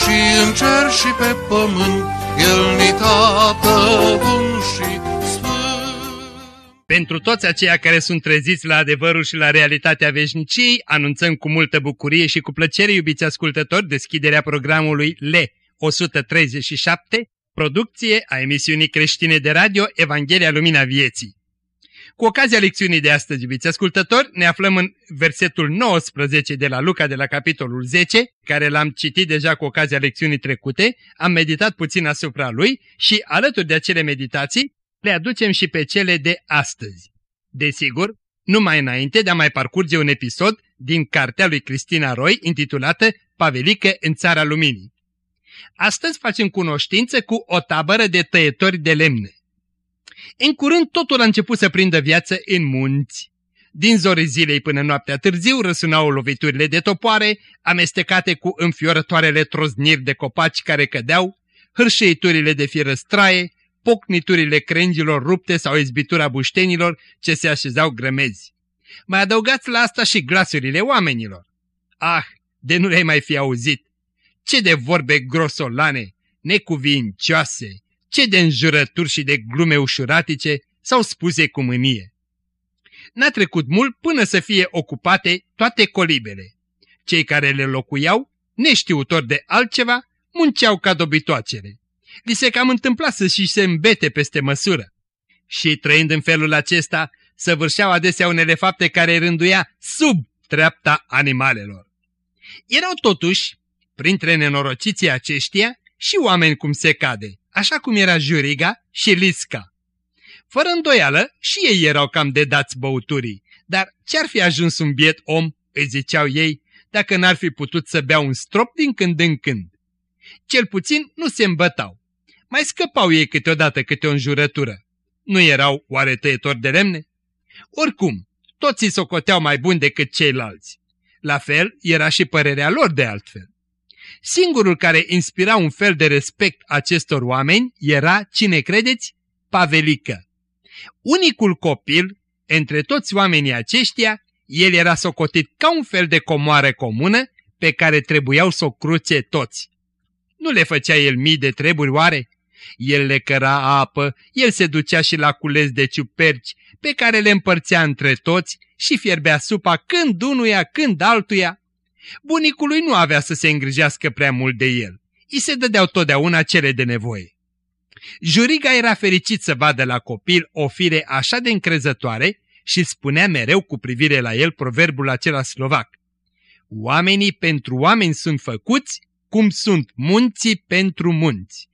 și în cer și pe pământ, El ni tată bun și pentru toți aceia care sunt treziți la adevărul și la realitatea veșniciei, anunțăm cu multă bucurie și cu plăcere, iubiți ascultători, deschiderea programului LE 137, producție a emisiunii creștine de radio Evanghelia Lumina Vieții. Cu ocazia lecțiunii de astăzi, iubiți ascultători, ne aflăm în versetul 19 de la Luca de la capitolul 10, care l-am citit deja cu ocazia lecțiunii trecute, am meditat puțin asupra lui și, alături de acele meditații, le aducem și pe cele de astăzi. Desigur, numai înainte de a mai parcurge un episod din cartea lui Cristina Roy intitulată Pavelică în Țara Luminii. Astăzi facem cunoștință cu o tabără de tăietori de lemne. În curând totul a început să prindă viață în munți. Din zorii zilei până noaptea târziu răsunau loviturile de topoare, amestecate cu înfiorătoarele trozniri de copaci care cădeau, hârșeiturile de firăstraie, pocniturile crengilor rupte sau izbitura buștenilor ce se așezau grămezi. Mai adăugați la asta și glasurile oamenilor. Ah, de nu le-ai mai fi auzit! Ce de vorbe grosolane, necuvincioase, ce de înjurături și de glume ușuratice sau spuse cu mânie. N-a trecut mult până să fie ocupate toate colibele. Cei care le locuiau, neștiutori de altceva, munceau ca dobitoacele li se cam întâmpla să și se îmbete peste măsură. Și trăind în felul acesta, săvârșeau adesea unele fapte care rânduia sub treapta animalelor. Erau totuși, printre nenorociții aceștia, și oameni cum se cade, așa cum era Juriga și Lisca. Fără îndoială, și ei erau cam de dați băuturii, dar ce-ar fi ajuns un biet om, îi ziceau ei, dacă n-ar fi putut să bea un strop din când în când. Cel puțin nu se îmbătau. Mai scăpau ei câteodată câte o înjurătură. Nu erau oare tăietori de lemne? Oricum, toți îi socoteau mai buni decât ceilalți. La fel era și părerea lor de altfel. Singurul care inspira un fel de respect acestor oameni era, cine credeți, Pavelică. Unicul copil, între toți oamenii aceștia, el era socotit ca un fel de comoară comună pe care trebuiau să o cruce toți. Nu le făcea el mii de treburi oare? El le căra apă, el se ducea și la cules de ciuperci, pe care le împărțea între toți și fierbea supa când unuia, când altuia. Bunicului nu avea să se îngrijească prea mult de el. I se dădeau totdeauna cele de nevoie. Juriga era fericit să vadă la copil o fire așa de încrezătoare și spunea mereu cu privire la el proverbul acela slovac. Oamenii pentru oameni sunt făcuți cum sunt munții pentru munți.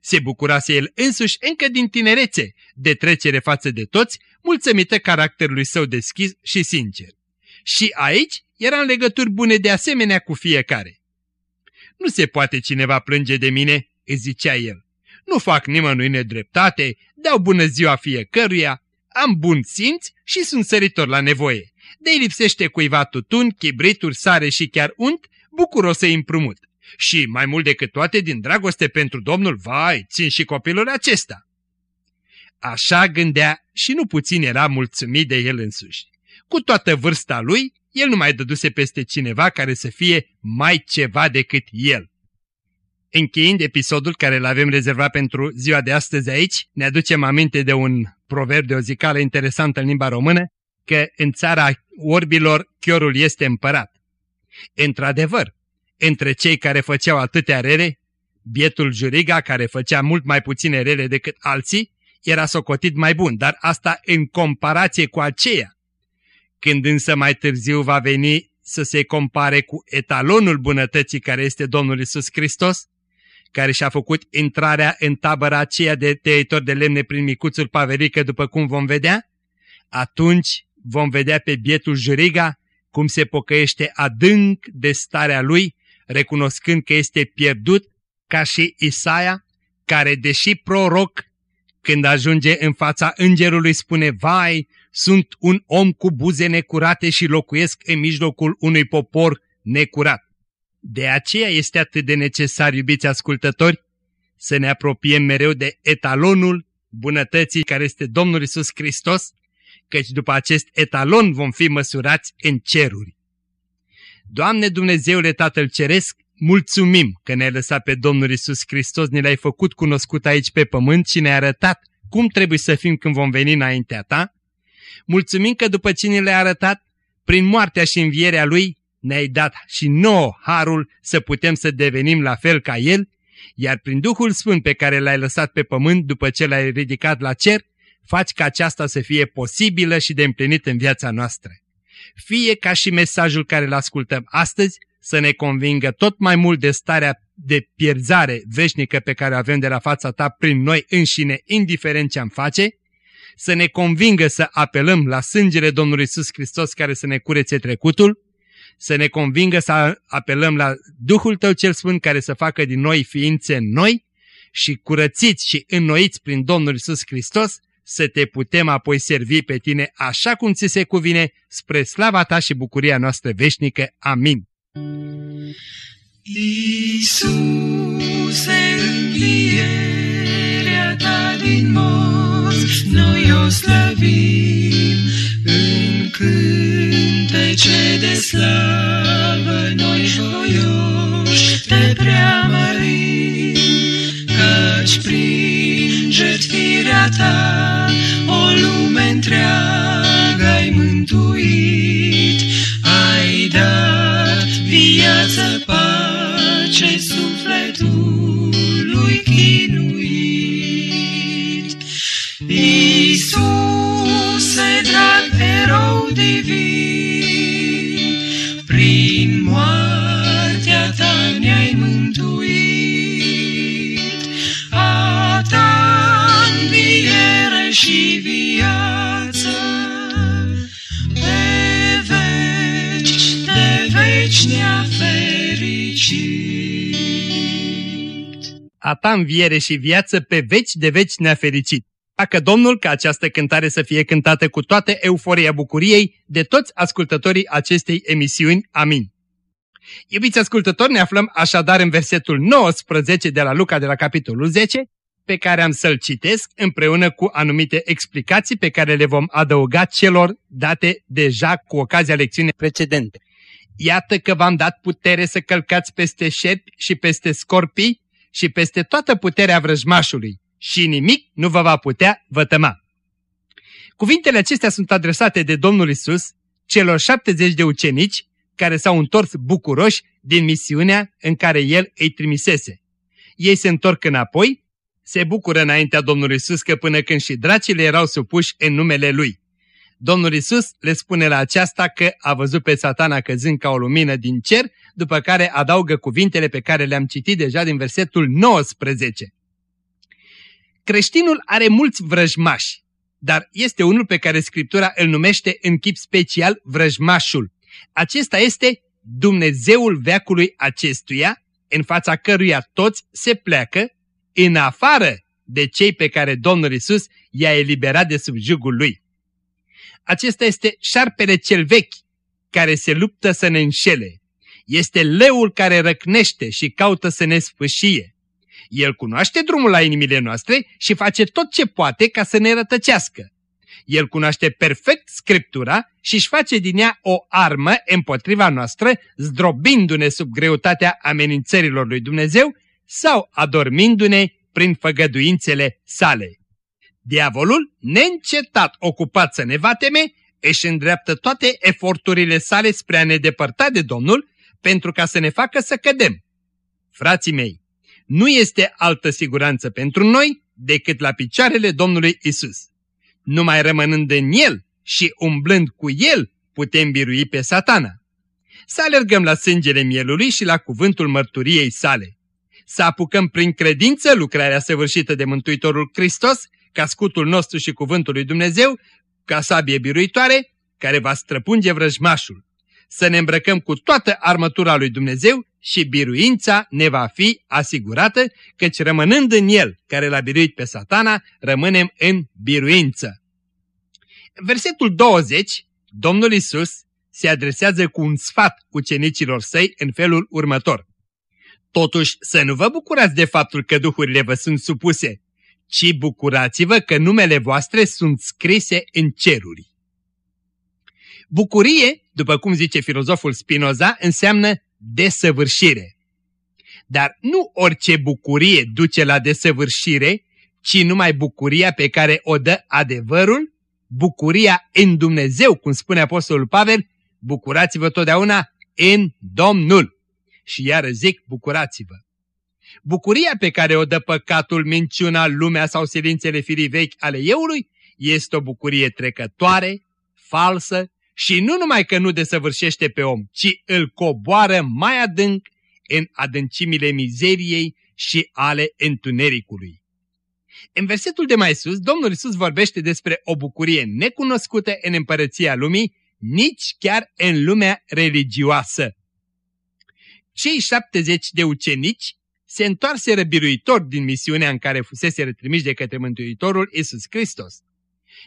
Se bucurase el însuși încă din tinerețe de trecere față de toți, mulțumită caracterului său deschis și sincer. Și aici era în legături bune de asemenea cu fiecare. Nu se poate cineva plânge de mine, îi zicea el. Nu fac nimănui nedreptate, dau bună ziua fiecăruia, am bun simț și sunt săritor la nevoie. De-i lipsește cuiva tutun, chibrituri, sare și chiar unt, bucuros să-i împrumut. Și mai mult decât toate din dragoste pentru Domnul, vai, țin și copilul acesta. Așa gândea și nu puțin era mulțumit de el însuși. Cu toată vârsta lui, el nu mai dăduse peste cineva care să fie mai ceva decât el. Încheind episodul care îl avem rezervat pentru ziua de astăzi aici, ne aducem aminte de un proverb de o zicală interesantă în limba română, că în țara orbilor chiorul este împărat. Într-adevăr, între cei care făceau atâtea rele, bietul Juriga, care făcea mult mai puține rele decât alții, era socotit mai bun, dar asta în comparație cu aceea. Când însă mai târziu va veni să se compare cu etalonul bunătății care este Domnul Isus Hristos, care și-a făcut intrarea în tabăra aceea de tăitor de lemne prin micuțul Paverică, după cum vom vedea, atunci vom vedea pe bietul Juriga cum se pocăiește adânc de starea lui recunoscând că este pierdut ca și Isaia, care, deși proroc, când ajunge în fața îngerului, spune, Vai, sunt un om cu buze necurate și locuiesc în mijlocul unui popor necurat. De aceea este atât de necesar, iubiți ascultători, să ne apropiem mereu de etalonul bunătății care este Domnul Isus Hristos, căci după acest etalon vom fi măsurați în ceruri. Doamne Dumnezeule Tatăl Ceresc, mulțumim că ne-ai lăsat pe Domnul Isus Hristos, ne l-ai făcut cunoscut aici pe pământ și ne-ai arătat cum trebuie să fim când vom veni înaintea Ta. Mulțumim că după ce ne le-ai arătat, prin moartea și învierea Lui, ne-ai dat și nouă harul să putem să devenim la fel ca El, iar prin Duhul Sfânt pe care l-ai lăsat pe pământ după ce l-ai ridicat la cer, faci ca aceasta să fie posibilă și de împlinit în viața noastră. Fie ca și mesajul care îl ascultăm astăzi să ne convingă tot mai mult de starea de pierzare veșnică pe care o avem de la fața ta prin noi înșine, indiferent ce am face, să ne convingă să apelăm la sângele Domnului Iisus Hristos care să ne curețe trecutul, să ne convingă să apelăm la Duhul Tău cel Sfânt care să facă din noi ființe noi și curățiți și înnoiți prin Domnul Iisus Hristos, să te putem apoi servi pe tine așa cum ți se cuvine, spre slava ta și bucuria noastră veșnică. Amin. Iisuse, învierea ta din morți, noi o slăvim în cântece de slavă, noi voioși te preamărim, căci prin jertfirea ta o lume întreagă ai mântuit, ai dat viață, pace sufletului chinuit. A ta înviere și viață pe veci de veci ne-a fericit. Dacă Domnul ca această cântare să fie cântată cu toată euforia bucuriei de toți ascultătorii acestei emisiuni. Amin. Iubiți ascultători, ne aflăm așadar în versetul 19 de la Luca de la capitolul 10, pe care am să-l citesc împreună cu anumite explicații pe care le vom adăuga celor date deja cu ocazia lecțiunii precedente. Iată că v-am dat putere să călcați peste șerpi și peste scorpii și peste toată puterea vrăjmașului și nimic nu vă va putea vătăma. Cuvintele acestea sunt adresate de Domnul Isus celor 70 de ucenici care s-au întors bucuroși din misiunea în care El îi trimisese. Ei se întorc înapoi, se bucură înaintea Domnului Isus că până când și dracile erau supuși în numele Lui. Domnul Isus le spune la aceasta că a văzut pe satana căzând ca o lumină din cer, după care adaugă cuvintele pe care le-am citit deja din versetul 19. Creștinul are mulți vrăjmași, dar este unul pe care Scriptura îl numește în chip special vrăjmașul. Acesta este Dumnezeul veacului acestuia, în fața căruia toți se pleacă, în afară de cei pe care Domnul Isus i-a eliberat de sub jugul lui. Acesta este șarpele cel vechi, care se luptă să ne înșele. Este leul care răcnește și caută să ne sfâșie. El cunoaște drumul la inimile noastre și face tot ce poate ca să ne rătăcească. El cunoaște perfect Scriptura și își face din ea o armă împotriva noastră, zdrobindu-ne sub greutatea amenințărilor lui Dumnezeu sau adormindu-ne prin făgăduințele sale. Diavolul, neîncetat ocupat să ne vateme, își îndreaptă toate eforturile sale spre a ne depărta de Domnul pentru ca să ne facă să cădem. Frații mei, nu este altă siguranță pentru noi decât la picioarele Domnului Isus. Numai rămânând în El și umblând cu El putem birui pe satana. Să alergăm la sângele mielului și la cuvântul mărturiei sale. Să apucăm prin credință lucrarea săvârșită de Mântuitorul Hristos, ca scutul nostru și cuvântul lui Dumnezeu, ca sabie biruitoare, care va străpunge vrăjmașul. Să ne îmbrăcăm cu toată armătura lui Dumnezeu și biruința ne va fi asigurată, căci rămânând în El, care l-a biruit pe satana, rămânem în biruință. Versetul 20, Domnul Isus se adresează cu un sfat ucenicilor săi în felul următor. Totuși să nu vă bucurați de faptul că duhurile vă sunt supuse, ci bucurați-vă că numele voastre sunt scrise în ceruri. Bucurie, după cum zice filozoful Spinoza, înseamnă desăvârșire. Dar nu orice bucurie duce la desăvârșire, ci numai bucuria pe care o dă adevărul, bucuria în Dumnezeu, cum spune Apostolul Pavel, bucurați-vă totdeauna în Domnul. Și iară zic, bucurați-vă. Bucuria pe care o dă păcatul, minciuna, lumea sau silințele firii vechi ale eului este o bucurie trecătoare, falsă și nu numai că nu desăvârșește pe om, ci îl coboară mai adânc în adâncimile mizeriei și ale întunericului. În versetul de mai sus, Domnul Isus vorbește despre o bucurie necunoscută în împărăția lumii, nici chiar în lumea religioasă. Cei 70 de ucenici se întoarseră biruitori din misiunea în care fusese retrimiși de către Mântuitorul Isus Hristos.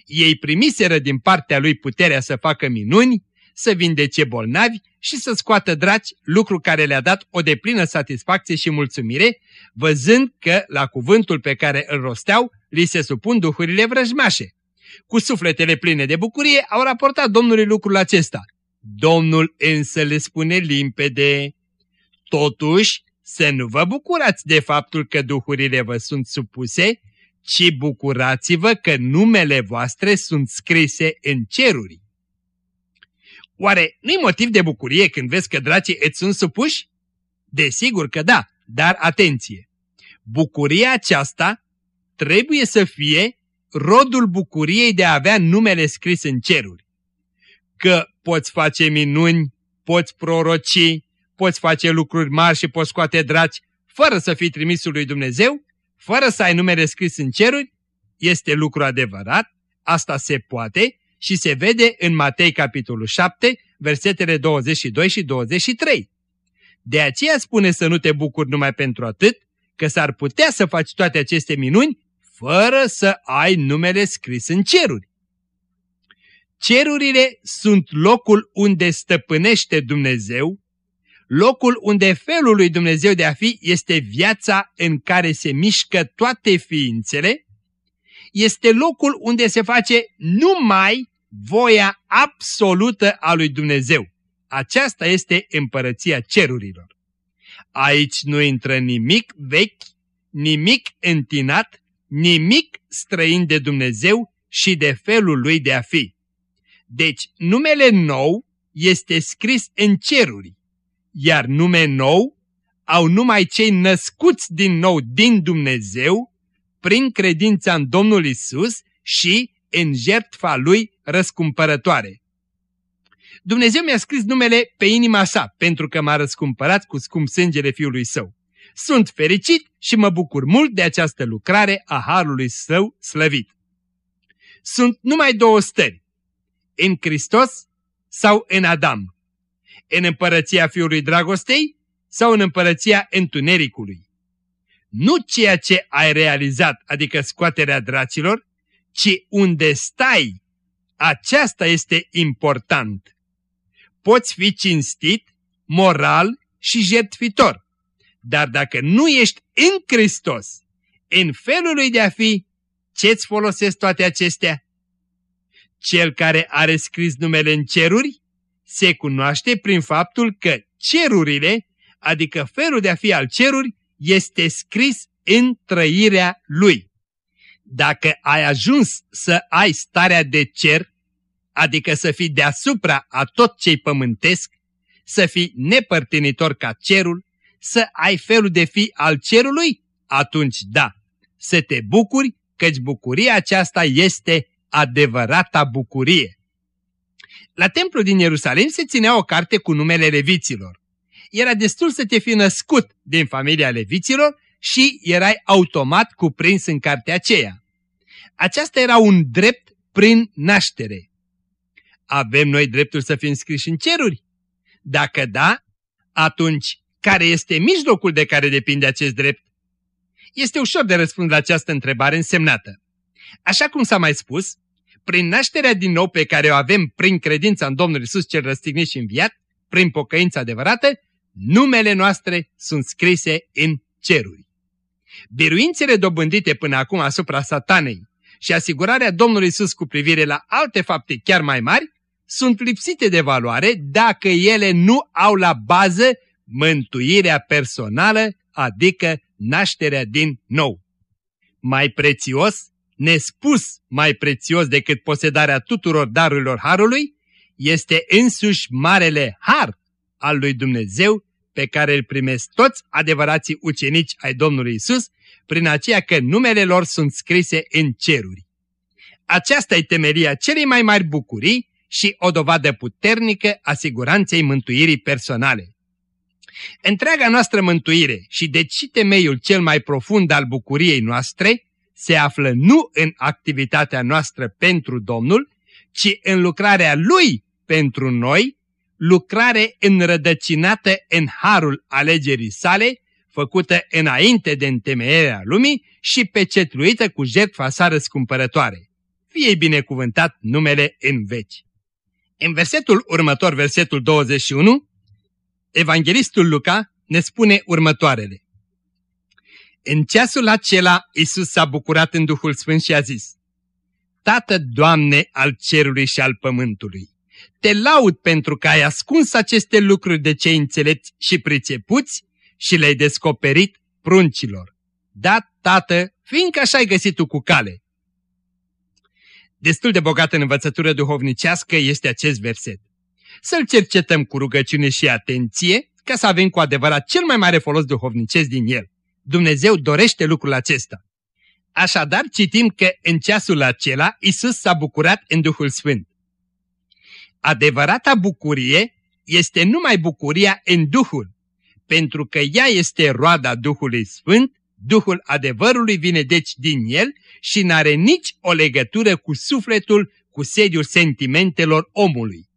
Ei primiseră din partea lui puterea să facă minuni, să vindece bolnavi și să scoată draci, lucru care le-a dat o deplină satisfacție și mulțumire, văzând că, la cuvântul pe care îl rosteau, li se supun duhurile vrăjmașe. Cu sufletele pline de bucurie au raportat Domnului lucrul acesta. Domnul însă le spune limpede. Totuși, să nu vă bucurați de faptul că duhurile vă sunt supuse, ci bucurați-vă că numele voastre sunt scrise în ceruri. Oare nu-i motiv de bucurie când vezi că dracii îți sunt supuși? Desigur că da, dar atenție! Bucuria aceasta trebuie să fie rodul bucuriei de a avea numele scris în ceruri. Că poți face minuni, poți proroci, poți face lucruri mari și poți scoate draci fără să fii trimisul lui Dumnezeu, fără să ai numele scris în ceruri, este lucru adevărat, asta se poate și se vede în Matei capitolul 7, versetele 22 și 23. De aceea spune să nu te bucuri numai pentru atât, că s-ar putea să faci toate aceste minuni fără să ai numele scris în ceruri. Cerurile sunt locul unde stăpânește Dumnezeu, locul unde felul lui Dumnezeu de a fi este viața în care se mișcă toate ființele, este locul unde se face numai voia absolută a lui Dumnezeu. Aceasta este împărăția cerurilor. Aici nu intră nimic vechi, nimic întinat, nimic străin de Dumnezeu și de felul lui de a fi. Deci numele nou este scris în ceruri, iar nume nou au numai cei născuți din nou din Dumnezeu, prin credința în Domnul Isus și în jertfa Lui răscumpărătoare. Dumnezeu mi-a scris numele pe inima sa, pentru că m-a răscumpărat cu scump sângele Fiului Său. Sunt fericit și mă bucur mult de această lucrare a Harului Său slăvit. Sunt numai două stări, în Hristos sau în Adam, în împărăția Fiului Dragostei sau în împărăția Întunericului. Nu ceea ce ai realizat, adică scoaterea dracilor, ci unde stai, aceasta este important. Poți fi cinstit, moral și jertfitor, dar dacă nu ești în Hristos, în felul lui de a fi, ce-ți folosesc toate acestea? Cel care are scris numele în ceruri se cunoaște prin faptul că cerurile, adică felul de a fi al ceruri, este scris în trăirea lui. Dacă ai ajuns să ai starea de cer, adică să fii deasupra a tot ce-i pământesc, să fii nepărtinitor ca cerul, să ai felul de fi al cerului, atunci da, să te bucuri, căci bucuria aceasta este adevărata bucurie. La templu din Ierusalim se ținea o carte cu numele leviților. Era destul să te fi născut din familia leviților și erai automat cuprins în cartea aceea. Aceasta era un drept prin naștere. Avem noi dreptul să fim scriși în ceruri? Dacă da, atunci Care este mijlocul de care depinde acest drept? Este ușor de răspuns la această întrebare însemnată. Așa cum s-a mai spus, prin nașterea din nou pe care o avem prin credința în Domnul Isus cel răstignit și înviat, prin pocăința adevărată, numele noastre sunt scrise în ceruri. Biruințele dobândite până acum asupra satanei și asigurarea Domnului Isus cu privire la alte fapte chiar mai mari sunt lipsite de valoare dacă ele nu au la bază mântuirea personală, adică nașterea din nou. Mai prețios, nespus mai prețios decât posedarea tuturor darurilor Harului, este însuși marele Har al lui Dumnezeu pe care îl primesc toți adevărații ucenici ai Domnului Isus, prin aceea că numele lor sunt scrise în ceruri. Aceasta e temeria celei mai mari bucurii și o dovadă puternică a siguranței mântuirii personale. Întreaga noastră mântuire și deci și temeiul cel mai profund al bucuriei noastre se află nu în activitatea noastră pentru Domnul, ci în lucrarea Lui pentru noi, lucrare înrădăcinată în harul alegerii sale, făcută înainte de întemeierea lumii și pecetluită cu jertfa sa răscumpărătoare. Fie binecuvântat numele în veci. În versetul următor, versetul 21, Evanghelistul Luca ne spune următoarele. În ceasul acela Isus s-a bucurat în Duhul Sfânt și a zis, Tată, Doamne, al cerului și al pământului, te laud pentru că ai ascuns aceste lucruri de cei înțelepți și pricepuți și le-ai descoperit pruncilor. Da, Tată, fiindcă așa ai găsit tu cu cale. Destul de bogat în învățătură duhovnicească este acest verset. Să-l cercetăm cu rugăciune și atenție ca să avem cu adevărat cel mai mare folos duhovnicesc din el. Dumnezeu dorește lucrul acesta. Așadar, citim că în ceasul acela Isus s-a bucurat în Duhul Sfânt. Adevărata bucurie este numai bucuria în Duhul, pentru că ea este roada Duhului Sfânt, Duhul adevărului vine deci din el și n-are nici o legătură cu sufletul, cu sediul sentimentelor omului.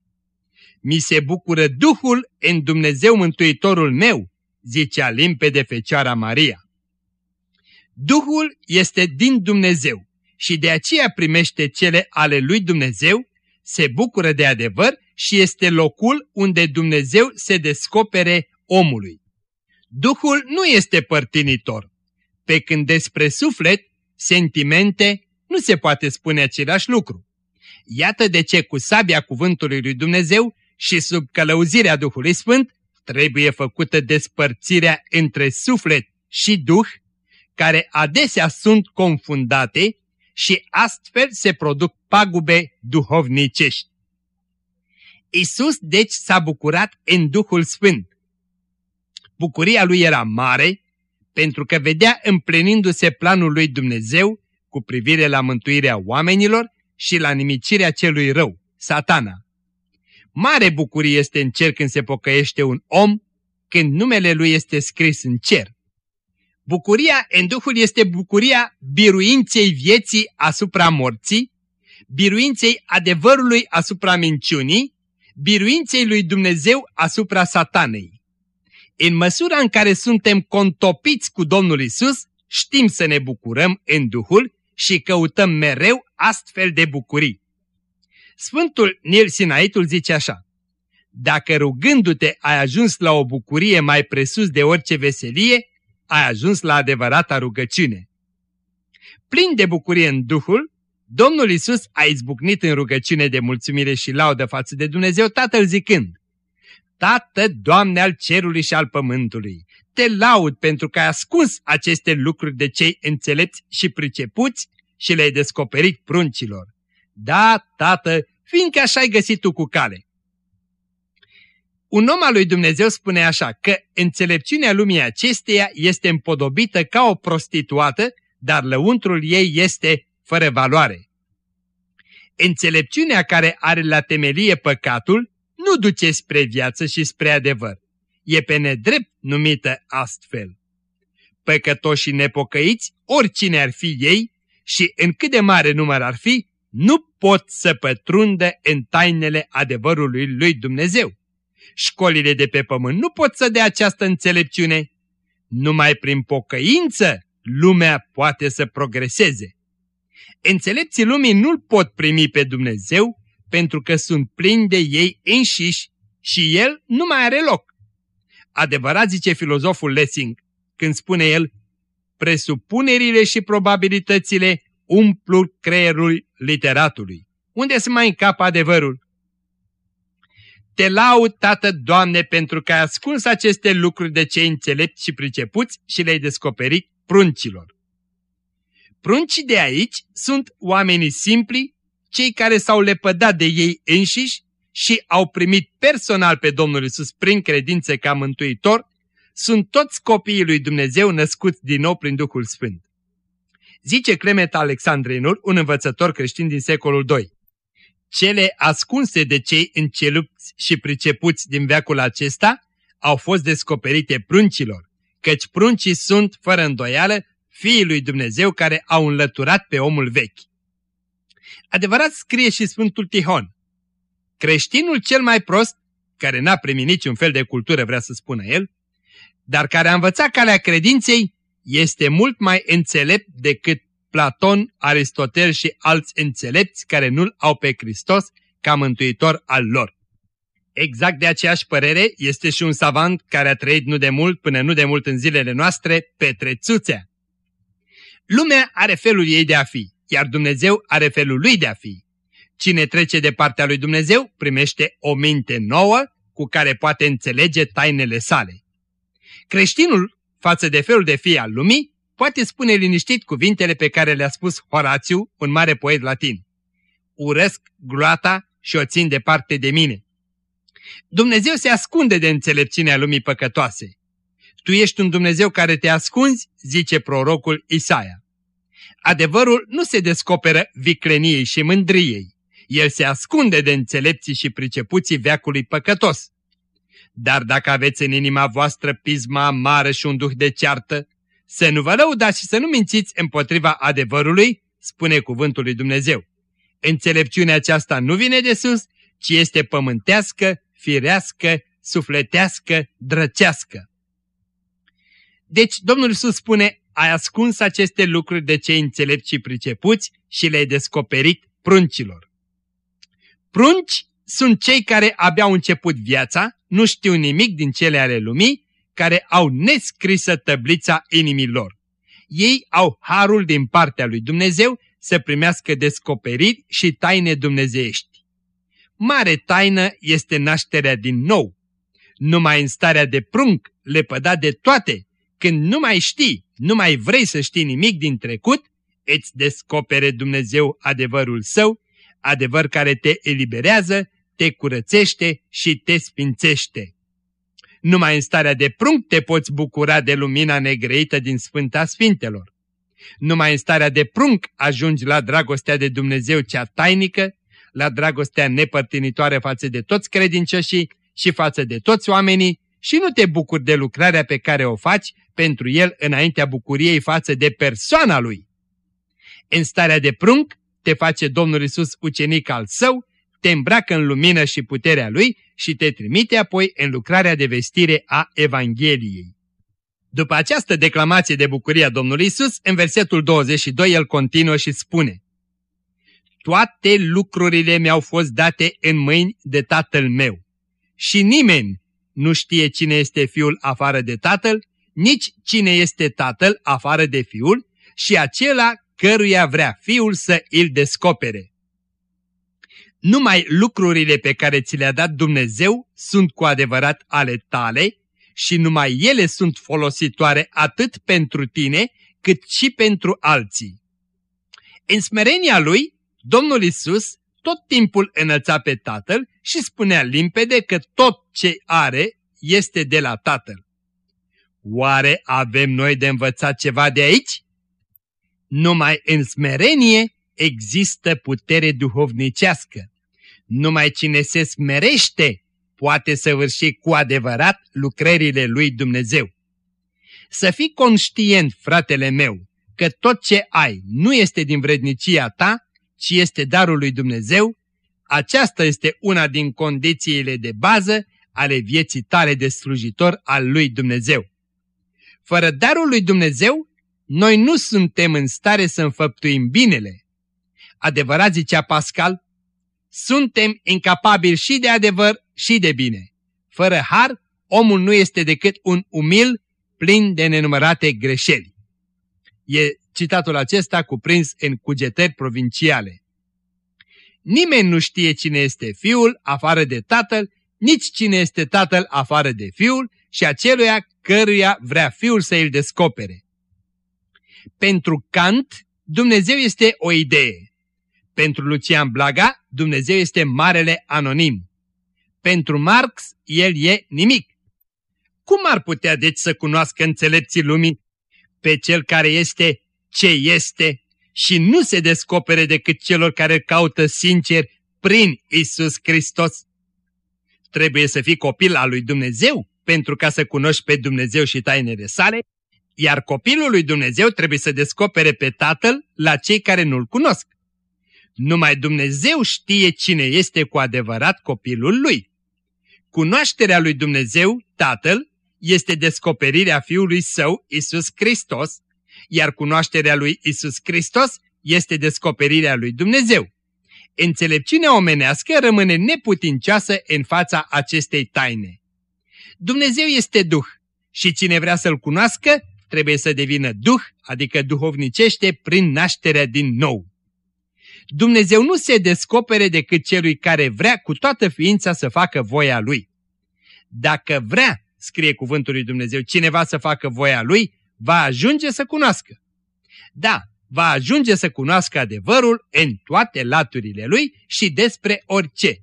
Mi se bucură Duhul în Dumnezeu Mântuitorul meu, zicea limpede Fecioara Maria. Duhul este din Dumnezeu și de aceea primește cele ale lui Dumnezeu, se bucură de adevăr și este locul unde Dumnezeu se descopere omului. Duhul nu este părtinitor, pe când despre suflet, sentimente, nu se poate spune același lucru. Iată de ce cu sabia cuvântului lui Dumnezeu și sub călăuzirea Duhului Sfânt trebuie făcută despărțirea între suflet și Duh, care adesea sunt confundate și astfel se produc pagube duhovnicești. Isus deci s-a bucurat în Duhul Sfânt. Bucuria lui era mare pentru că vedea împlinindu-se planul lui Dumnezeu cu privire la mântuirea oamenilor și la nimicirea celui rău, satana. Mare bucurie este în cer când se pocăiește un om, când numele lui este scris în cer. Bucuria în Duhul este bucuria biruinței vieții asupra morții, biruinței adevărului asupra minciunii, biruinței lui Dumnezeu asupra satanei. În măsura în care suntem contopiți cu Domnul Isus, știm să ne bucurăm în Duhul și căutăm mereu astfel de bucurii. Sfântul Nil Sinaitul zice așa, Dacă rugându-te ai ajuns la o bucurie mai presus de orice veselie, ai ajuns la adevărata rugăciune. Plin de bucurie în Duhul, Domnul Isus a izbucnit în rugăciune de mulțumire și laudă față de Dumnezeu Tatăl zicând, Tată, Doamne al cerului și al pământului, te laud pentru că ai ascuns aceste lucruri de cei înțelepți și pricepuți și le-ai descoperit pruncilor. Da, Tată, fiindcă așa ai găsit tu cu cale. Un om al lui Dumnezeu spune așa că înțelepciunea lumii acesteia este împodobită ca o prostituată, dar lăuntrul ei este fără valoare. Înțelepciunea care are la temelie păcatul nu duce spre viață și spre adevăr. E pe nedrept numită astfel. Păcătoși nepocăiți, oricine ar fi ei și în cât de mare număr ar fi, nu pot să pătrundă în tainele adevărului lui Dumnezeu Școlile de pe pământ nu pot să dea această înțelepciune. Numai prin pocăință lumea poate să progreseze. Înțelepții lumii nu-L pot primi pe Dumnezeu pentru că sunt plini de ei înșiși și El nu mai are loc. Adevărat zice filozoful Lessing când spune el, presupunerile și probabilitățile umplu creierul literatului. Unde se mai încapă adevărul? Te laud, Tată, Doamne, pentru că ai ascuns aceste lucruri de cei înțelepți și pricepuți și le-ai descoperit pruncilor. Pruncii de aici sunt oamenii simpli, cei care s-au lepădat de ei înșiși și au primit personal pe Domnul Isus prin credință ca mântuitor, sunt toți copiii lui Dumnezeu născuți din nou prin Duhul Sfânt. Zice Clement Alexandrinul, un învățător creștin din secolul II. Cele ascunse de cei încelupți și pricepuți din veacul acesta au fost descoperite pruncilor, căci pruncii sunt, fără îndoială, fiii lui Dumnezeu care au înlăturat pe omul vechi. Adevărat scrie și Sfântul Tihon. Creștinul cel mai prost, care n-a primit niciun fel de cultură, vrea să spună el, dar care a învățat calea credinței, este mult mai înțelept decât Platon, Aristotel și alți înțelepți care nu-L au pe Hristos ca mântuitor al lor. Exact de aceeași părere este și un savant care a trăit nu de mult până nu de mult în zilele noastre, Petre Țuțea. Lumea are felul ei de a fi, iar Dumnezeu are felul lui de a fi. Cine trece de partea lui Dumnezeu primește o minte nouă cu care poate înțelege tainele sale. Creștinul, față de felul de fi al lumii, poate spune liniștit cuvintele pe care le-a spus Horațiu, un mare poet latin. Urăsc gloata și o țin departe de mine. Dumnezeu se ascunde de înțelepciunea lumii păcătoase. Tu ești un Dumnezeu care te ascunzi, zice prorocul Isaia. Adevărul nu se descoperă vicleniei și mândriei. El se ascunde de înțelepții și pricepuții veacului păcătos. Dar dacă aveți în inima voastră pisma amară și un duh de ceartă, să nu vă lăudați și să nu mințiți împotriva adevărului, spune cuvântul lui Dumnezeu. Înțelepciunea aceasta nu vine de sus, ci este pământească, firească, sufletească, drăcească. Deci Domnul Iisus spune, ai ascuns aceste lucruri de cei înțelepți și pricepuți și le-ai descoperit pruncilor. Prunci sunt cei care abia au început viața, nu știu nimic din cele ale lumii, care au nescrisă tăblița inimilor. Ei au harul din partea lui Dumnezeu să primească descoperiri și taine dumnezeiești. Mare taină este nașterea din nou. Numai în starea de prunc, lepădat de toate, când nu mai știi, nu mai vrei să știi nimic din trecut, îți descopere Dumnezeu adevărul său, adevăr care te eliberează, te curățește și te sfințește. Numai în starea de prunc te poți bucura de lumina negreită din Sfânta Sfintelor. Numai în starea de prunc ajungi la dragostea de Dumnezeu cea tainică, la dragostea nepărtinitoare față de toți credincioșii și față de toți oamenii și nu te bucuri de lucrarea pe care o faci pentru el înaintea bucuriei față de persoana lui. În starea de prunc te face Domnul Isus ucenic al său, te îmbracă în lumină și puterea lui și te trimite apoi în lucrarea de vestire a Evangheliei. După această declamație de bucurie a Domnului Isus, în versetul 22 el continuă și spune Toate lucrurile mi-au fost date în mâini de Tatăl meu și nimeni nu știe cine este Fiul afară de Tatăl, nici cine este Tatăl afară de Fiul și acela căruia vrea Fiul să îl descopere. Numai lucrurile pe care ți le-a dat Dumnezeu sunt cu adevărat ale tale și numai ele sunt folositoare atât pentru tine cât și pentru alții. În smerenia lui, Domnul Isus tot timpul înălța pe Tatăl și spunea limpede că tot ce are este de la Tatăl. Oare avem noi de învățat ceva de aici? Numai în smerenie există putere duhovnicească. Numai cine se smerește poate săvârși cu adevărat lucrările lui Dumnezeu. Să fii conștient, fratele meu, că tot ce ai nu este din vrednicia ta, ci este darul lui Dumnezeu, aceasta este una din condițiile de bază ale vieții tale de slujitor al lui Dumnezeu. Fără darul lui Dumnezeu, noi nu suntem în stare să înfăptuim binele. Adevărat zicea Pascal, suntem incapabili și de adevăr și de bine. Fără har, omul nu este decât un umil plin de nenumărate greșeli. E citatul acesta cuprins în cugetări provinciale. Nimeni nu știe cine este fiul afară de tatăl, nici cine este tatăl afară de fiul și aceluia căruia vrea fiul să îl descopere. Pentru Kant, Dumnezeu este o idee. Pentru Lucian Blaga, Dumnezeu este marele anonim. Pentru Marx, el e nimic. Cum ar putea deci să cunoască înțelepții lumii pe cel care este ce este și nu se descopere decât celor care caută sincer prin Isus Hristos? Trebuie să fii copil al lui Dumnezeu pentru ca să cunoști pe Dumnezeu și tainele sale, iar copilul lui Dumnezeu trebuie să descopere pe Tatăl la cei care nu-L cunosc. Numai Dumnezeu știe cine este cu adevărat copilul lui. Cunoașterea lui Dumnezeu, Tatăl, este descoperirea Fiului Său, Isus Hristos, iar cunoașterea lui Isus Hristos este descoperirea lui Dumnezeu. Înțelepciunea omenească rămâne neputincioasă în fața acestei taine. Dumnezeu este Duh și cine vrea să-L cunoască trebuie să devină Duh, adică duhovnicește prin nașterea din nou. Dumnezeu nu se descopere decât celui care vrea cu toată ființa să facă voia Lui. Dacă vrea, scrie cuvântul lui Dumnezeu, cineva să facă voia Lui, va ajunge să cunoască. Da, va ajunge să cunoască adevărul în toate laturile Lui și despre orice.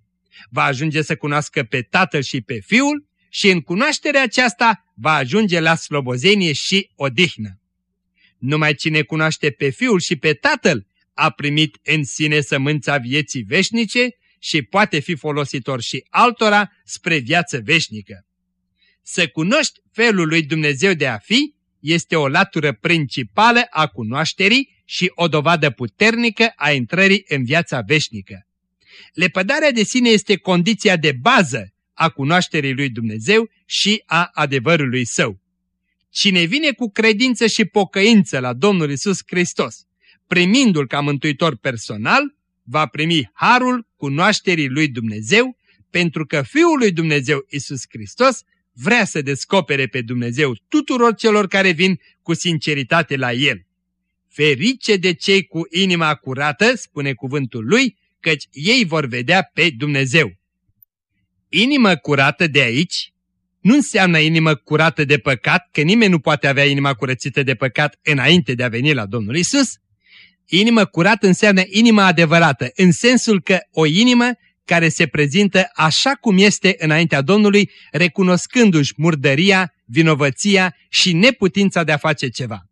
Va ajunge să cunoască pe Tatăl și pe Fiul și în cunoașterea aceasta va ajunge la slobozenie și odihnă. Numai cine cunoaște pe Fiul și pe Tatăl a primit în sine sămânța vieții veșnice și poate fi folositor și altora spre viață veșnică. Să cunoști felul lui Dumnezeu de a fi este o latură principală a cunoașterii și o dovadă puternică a intrării în viața veșnică. Lepădarea de sine este condiția de bază a cunoașterii lui Dumnezeu și a adevărului său. Cine vine cu credință și pocăință la Domnul Isus Hristos, primindu-L ca mântuitor personal, va primi harul cunoașterii lui Dumnezeu, pentru că Fiul lui Dumnezeu Isus Hristos vrea să descopere pe Dumnezeu tuturor celor care vin cu sinceritate la El. Ferice de cei cu inima curată, spune cuvântul lui, căci ei vor vedea pe Dumnezeu. Inimă curată de aici nu înseamnă inimă curată de păcat, că nimeni nu poate avea inima curățită de păcat înainte de a veni la Domnul Isus. Inimă curată înseamnă inima adevărată, în sensul că o inimă care se prezintă așa cum este înaintea Domnului, recunoscându-și murdăria, vinovăția și neputința de a face ceva.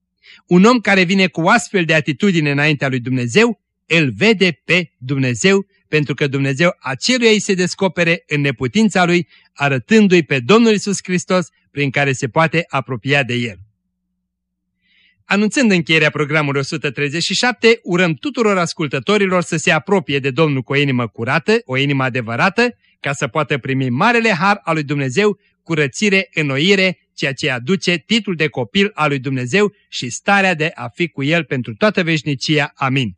Un om care vine cu astfel de atitudine înaintea lui Dumnezeu, îl vede pe Dumnezeu, pentru că Dumnezeu aceluia îi se descopere în neputința lui, arătându-i pe Domnul Isus Hristos, prin care se poate apropia de El. Anunțând încheierea programului 137, urăm tuturor ascultătorilor să se apropie de Domnul cu o inimă curată, o inimă adevărată, ca să poată primi marele har al lui Dumnezeu, curățire, înnoire, ceea ce aduce titlul de copil al lui Dumnezeu și starea de a fi cu El pentru toată veșnicia. Amin.